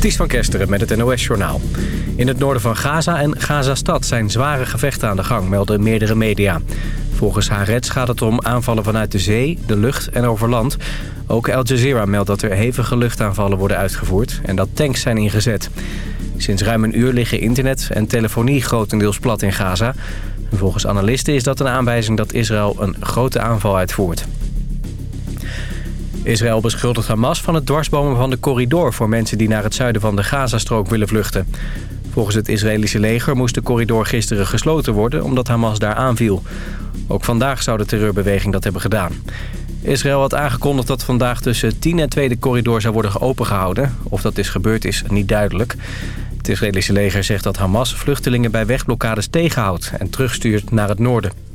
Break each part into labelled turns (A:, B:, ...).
A: Ties van Kesteren met het NOS-journaal. In het noorden van Gaza en Gaza-stad zijn zware gevechten aan de gang, melden meerdere media. Volgens Haaretz gaat het om aanvallen vanuit de zee, de lucht en over land. Ook Al Jazeera meldt dat er hevige luchtaanvallen worden uitgevoerd... en dat tanks zijn ingezet. Sinds ruim een uur liggen internet en telefonie grotendeels plat in Gaza. volgens analisten is dat een aanwijzing dat Israël een grote aanval uitvoert. Israël beschuldigt Hamas van het dwarsbomen van de corridor... voor mensen die naar het zuiden van de Gazastrook willen vluchten. Volgens het Israëlische leger moest de corridor gisteren gesloten worden... omdat Hamas daar aanviel. Ook vandaag zou de terreurbeweging dat hebben gedaan. Israël had aangekondigd dat vandaag tussen 10 en 2 de corridor zou worden opengehouden. Of dat is gebeurd is niet duidelijk. Het Israëlische leger zegt dat Hamas vluchtelingen bij wegblokkades tegenhoudt... en terugstuurt naar het noorden.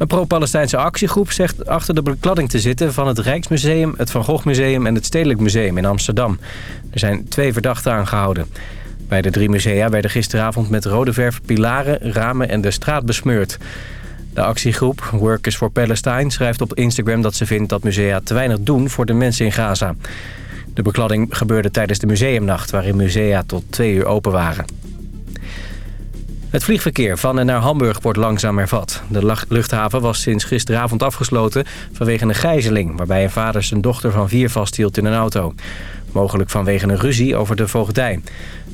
A: Een pro-Palestijnse actiegroep zegt achter de bekladding te zitten... van het Rijksmuseum, het Van Gogh Museum en het Stedelijk Museum in Amsterdam. Er zijn twee verdachten aangehouden. Bij de drie musea werden gisteravond met rode verf pilaren, ramen en de straat besmeurd. De actiegroep Workers for Palestine schrijft op Instagram dat ze vindt dat musea te weinig doen voor de mensen in Gaza. De bekladding gebeurde tijdens de museumnacht waarin musea tot twee uur open waren. Het vliegverkeer van en naar Hamburg wordt langzaam hervat. De luchthaven was sinds gisteravond afgesloten vanwege een gijzeling... waarbij een vader zijn dochter van vier vasthield in een auto. Mogelijk vanwege een ruzie over de voogdij.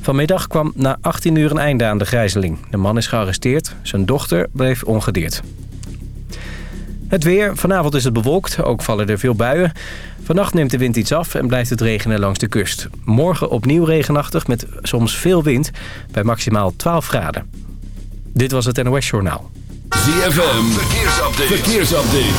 A: Vanmiddag kwam na 18 uur een einde aan de gijzeling. De man is gearresteerd, zijn dochter bleef ongedeerd. Het weer. Vanavond is het bewolkt, ook vallen er veel buien. Vannacht neemt de wind iets af en blijft het regenen langs de kust. Morgen opnieuw regenachtig met soms veel wind bij maximaal 12 graden. Dit was het NOS Journaal.
B: ZFM. Verkeersupdate. Verkeersupdate.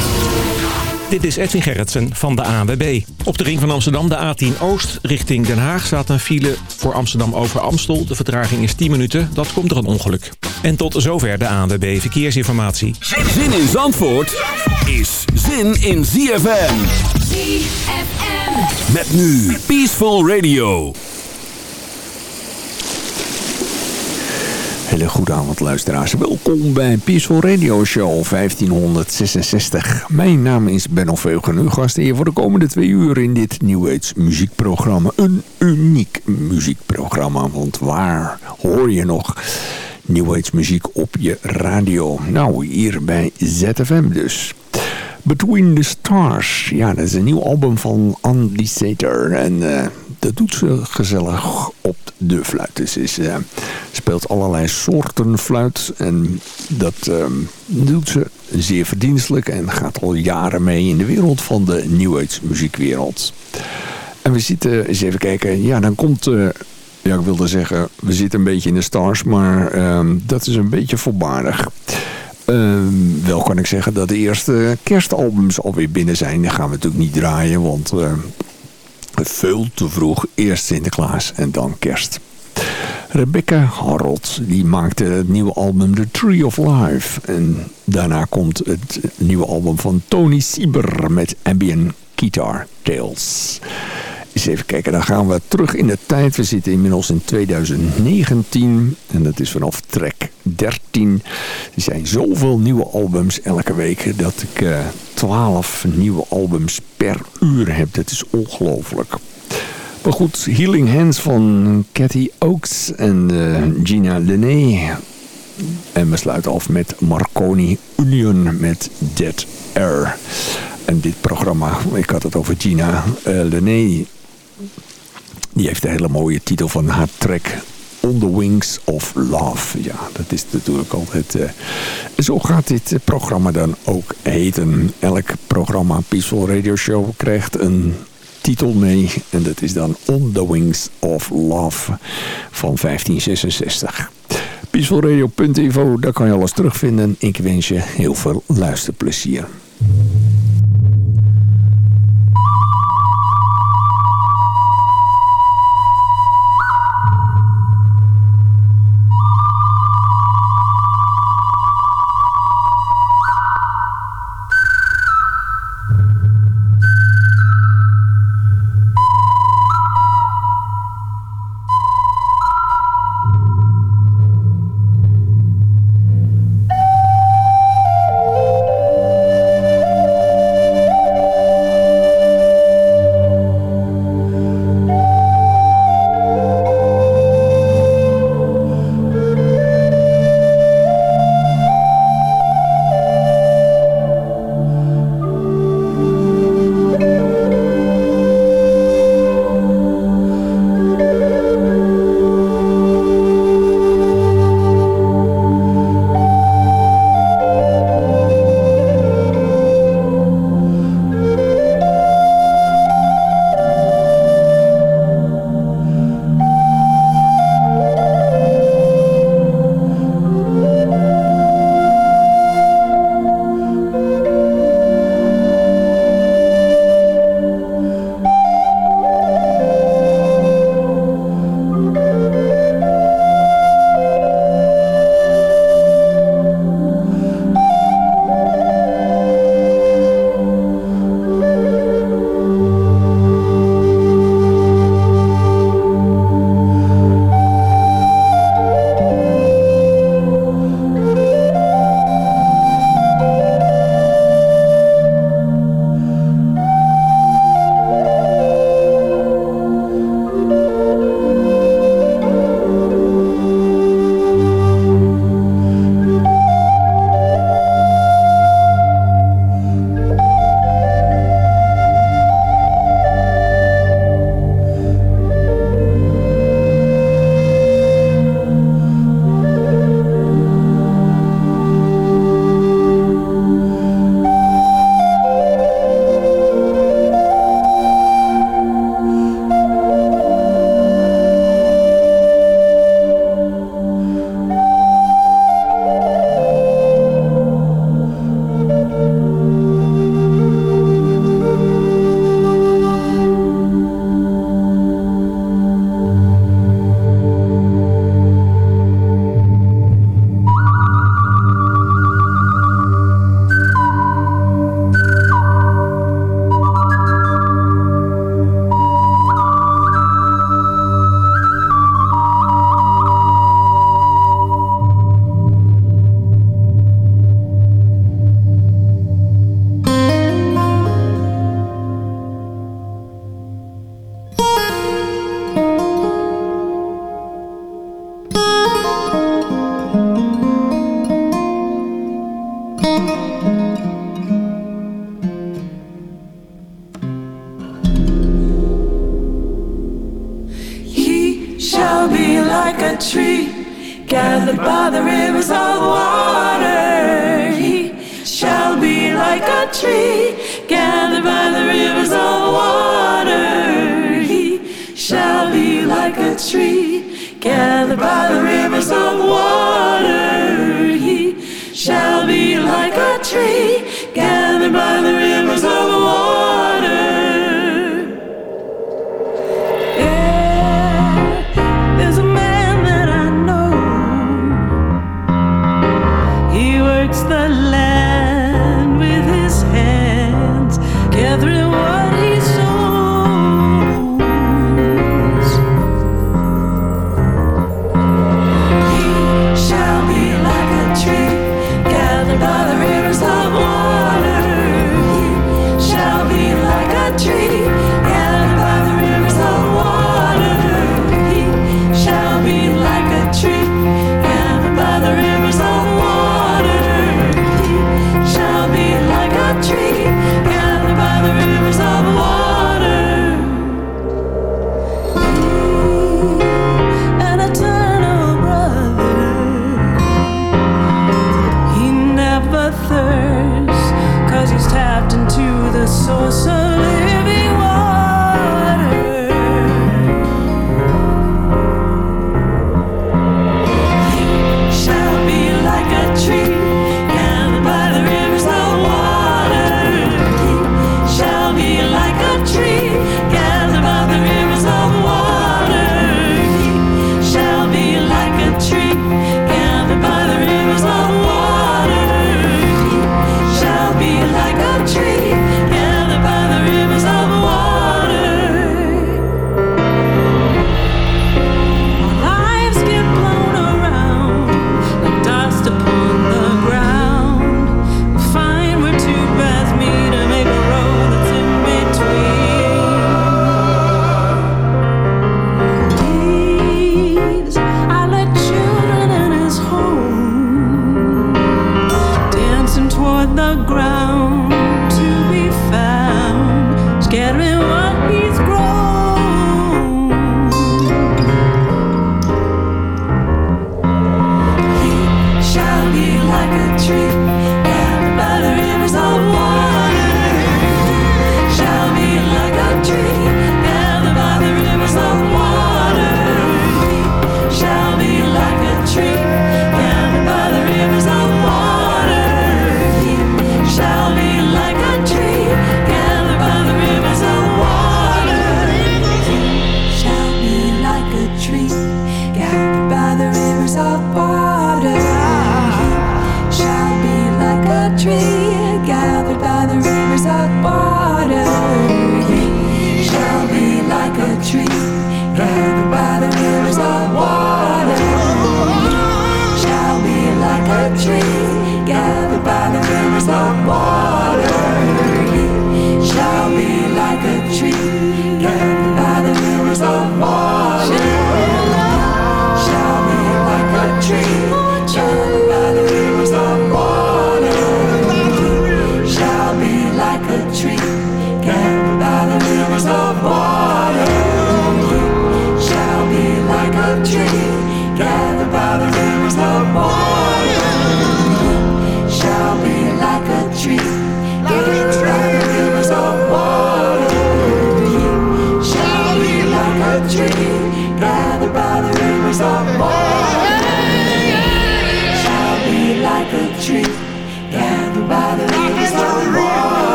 C: Dit is Edwin Gerritsen van de ANWB. Op de ring van Amsterdam, de A10 Oost, richting Den Haag... staat een file voor Amsterdam over Amstel. De vertraging is 10 minuten, dat komt door een ongeluk. En tot zover de ANWB Verkeersinformatie.
B: Zin in Zandvoort is zin in ZFM.
D: ZFM.
B: Met nu Peaceful Radio.
E: Hele goede avond luisteraars. Welkom bij Peaceful Radio Show 1566. Mijn naam is Ben Oveugen, uw gast hier voor de komende twee uur in dit New Age muziekprogramma. Een uniek muziekprogramma, want waar hoor je nog New Age muziek op je radio? Nou, hier bij ZFM dus. Between the Stars. Ja, dat is een nieuw album van Andy Sater. En uh, dat doet ze gezellig op de fluit. Dus is, uh, speelt allerlei soorten fluit. En dat um, doet ze zeer verdienstelijk. En gaat al jaren mee in de wereld van de New Age muziekwereld. En we zitten eens even kijken. Ja, dan komt... Uh, ja, ik wilde zeggen, we zitten een beetje in de stars. Maar um, dat is een beetje voorbarig. Uh, wel kan ik zeggen dat de eerste kerstalbums alweer binnen zijn. Die gaan we natuurlijk niet draaien, want veel te vroeg. Eerst Sinterklaas en dan kerst. Rebecca Harold die maakte het nieuwe album The Tree of Life. En daarna komt het nieuwe album van Tony Sieber met Ambient Guitar Tales. Eens even kijken, dan gaan we terug in de tijd. We zitten inmiddels in 2019 en dat is vanaf track 13. Er zijn zoveel nieuwe albums elke week dat ik uh, 12 nieuwe albums per uur heb. Dat is ongelooflijk. Maar goed, Healing Hands van Cathy Oaks en uh, Gina Lené. En we sluiten af met Marconi Union met Dead Air. En dit programma, ik had het over Gina uh. Die heeft een hele mooie titel van haar track On the Wings of Love. Ja, dat is natuurlijk altijd... Uh, zo gaat dit programma dan ook heten. Elk programma Peaceful Radio Show krijgt een titel mee. En dat is dan On the Wings of Love van 1566. Peacefulradio.info, daar kan je alles terugvinden. Ik wens je heel veel luisterplezier.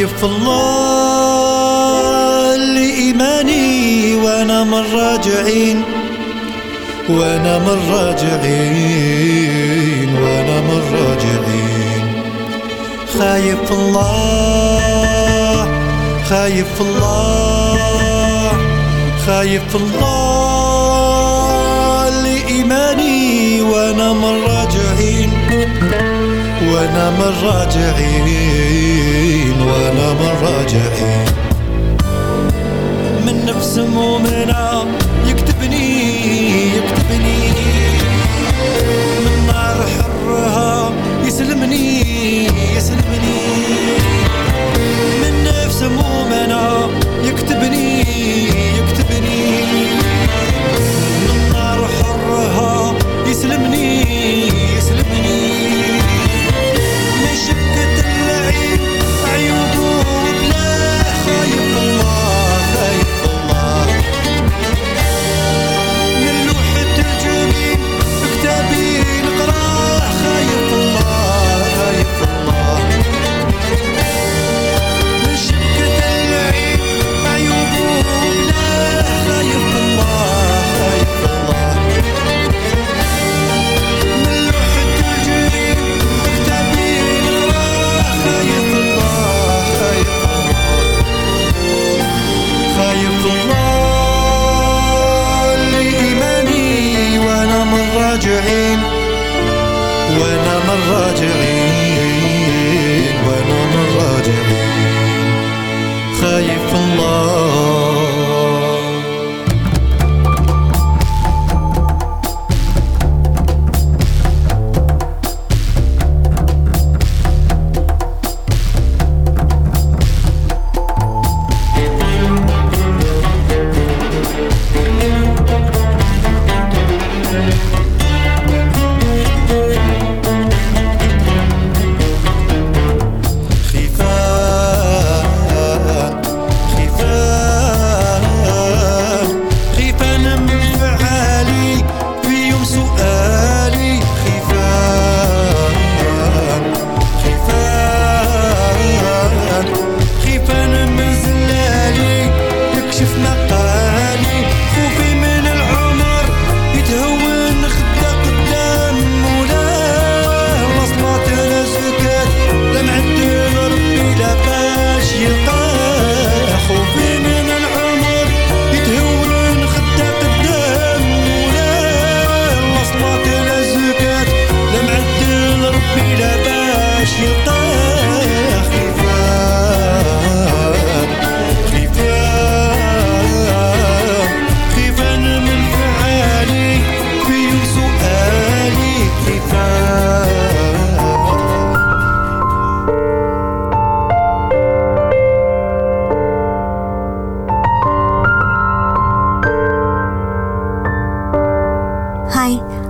F: خايف الله لإيماني وأنا من راجعين وأنا من راجعين وأنا من راجعين. خايف الله خايف الله خايف الله لإيماني وأنا من راجعين وأنا من راجعين. من راجعين من نفس مؤمنة يكتبني يكتبني. من نار حرها يسلمني يسلمني. من نفس مؤمنة يكتبني يكتبني. من نار حرها يسلمني.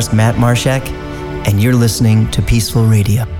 G: guitarist Matt Marshak, and you're listening to Peaceful Radio.